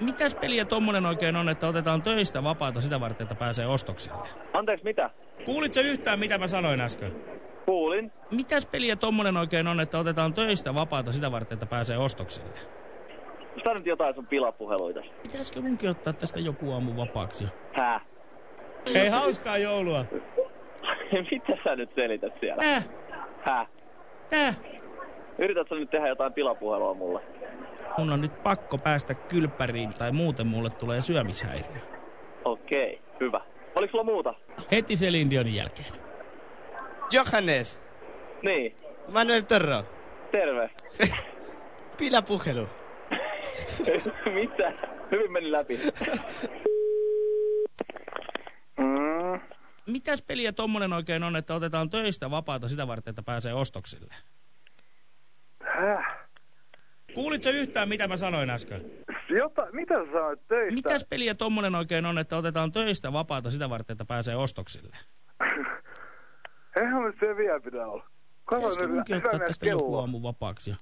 Mitäs peliä tommonen oikein on, että otetaan töistä vapaata sitä varten, että pääsee ostoksille? Anteeksi, mitä? Kuulitko yhtään, mitä mä sanoin äsken? Kuulin. Mitäs peliä tommonen oikein on, että otetaan töistä vapaata sitä varten, että pääsee ostoksille? Onko nyt jotain sun pilapuheluita? Pitäisikö munkin ottaa tästä joku aamu vapaaksi? Hää? Hei, hauskaa joulua! Mitä sä nyt selität siellä? Tää, Hää? tää. Yrität sä nyt tehdä jotain pilapuhelua mulle? Mun on nyt pakko päästä kylppäriin, tai muuten mulle tulee syömishäiriö. Okei, hyvä. Oliko sulla muuta? Heti Celine Dionin jälkeen. Johannes, Niin. Manuel Torro, Terve. pilapuhelu. Mitä? Hyvin meni läpi. Mm. Mitäs peliä tommonen oikein on, että otetaan töistä vapaata sitä varten, että pääsee ostoksille? Häh? Kuulitko yhtään, mitä mä sanoin äsken? Jota, mitä sä sanoit töistä? Mitäs peliä tommonen oikein on, että otetaan töistä vapaata sitä varten, että pääsee ostoksille? Eihän se vielä pitää olla. Pitäisikö hyvä ottaa tästä joku aamu vapaaksi?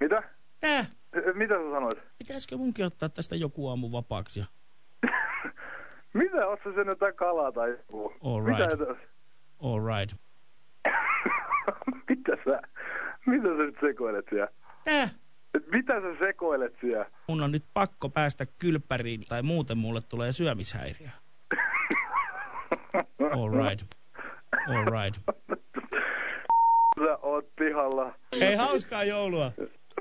Mitä? Tää, Eh, Mitä sä sanoit? pitäisikö munkin ottaa tästä joku aamu vapaaksi? Mitä? Oot sä sen jotain kalaa tai joku? All Mitä, right. et- All right. mitä sä? Mitä sä nyt sekoilet siellä? Tää, Et mitä sä sekoilet siellä? mun on nyt pakko päästä kylppäriin, tai muuten mulle tulee syömishäiriö. All right. All right. Sä oot pihalla. Hei, hauskaa joulua!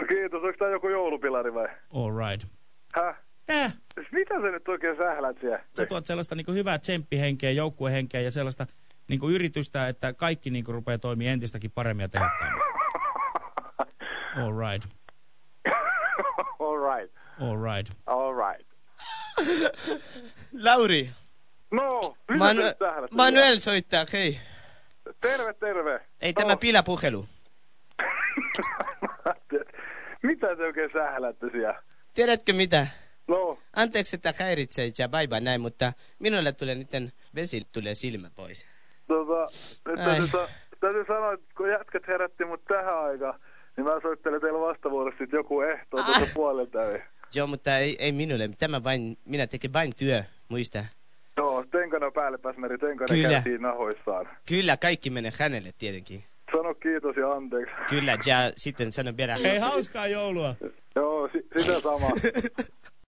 Kiitos, onko tää joku joulupilari vai? All right. Häh? Tää, Mitä sä nyt oikein sählät siellä? sä tuot sellaista niinku hyvää tsemppihenkeä, joukkuehenkeä ja sellaista niinku yritystä, että kaikki niinku rupeaa toimimaan entistäkin paremmin ja tehokkaammin. All right. All right. All right. All right. Lauri, No, Manu sählät? Manuel soittaa, hei. Terve, terve. Ei tämä No. pilapuhelu. mitä te oikein sählätte siellä? Tiedätkö mitä? No, Anteeksi, että häiritsee ja bye bye näin, mutta minulle tulee nyt vesi tulee silmä pois. tota, täytyy, sa- täytyy sanoa, että kun jätkät herätti mut tähän aikaan, niin mä soittelen teille vastavuorossa sit joku ehto Ah. tuossa puolelta. Niin. Joo, mutta ei, ei minulle. Tämä vain, minä tekee vain työ, muista. Joo, tenkana päälle pääsmeri, tenkana Kyllä. käytiin nahoissaan. Kyllä, kaikki menee hänelle tietenkin. Sano kiitos ja anteeksi. Kyllä, ja sitten sano vielä. Hei, hauskaa joulua! Joo, si- sitä sama.